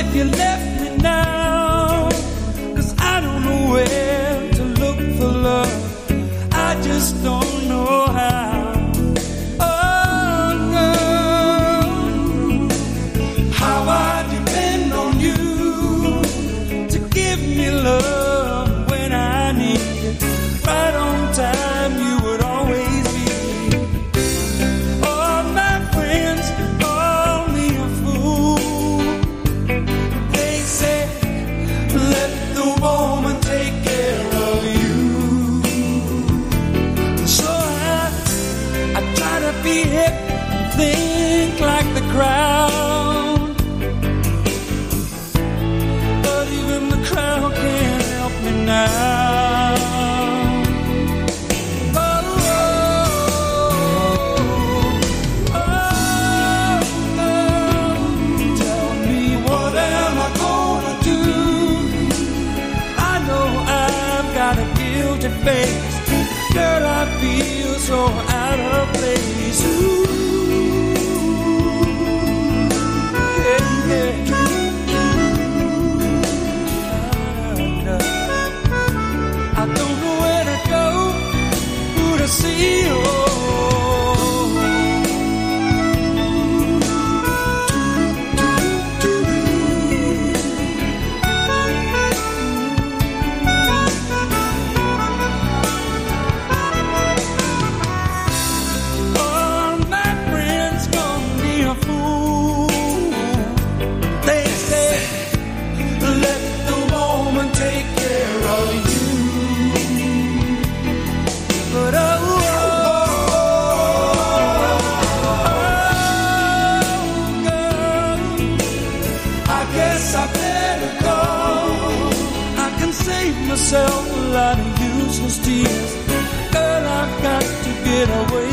if you left me now. Cause I don't know where to look for love. I just don't know like the crowd. But even the crowd can't help me now. Oh oh, oh, oh, Tell me what am I gonna do? I know I've got a guilty face. Girl, I feel so out of place. Ooh, save myself a lot of useless tears. Girl, I've got to get away.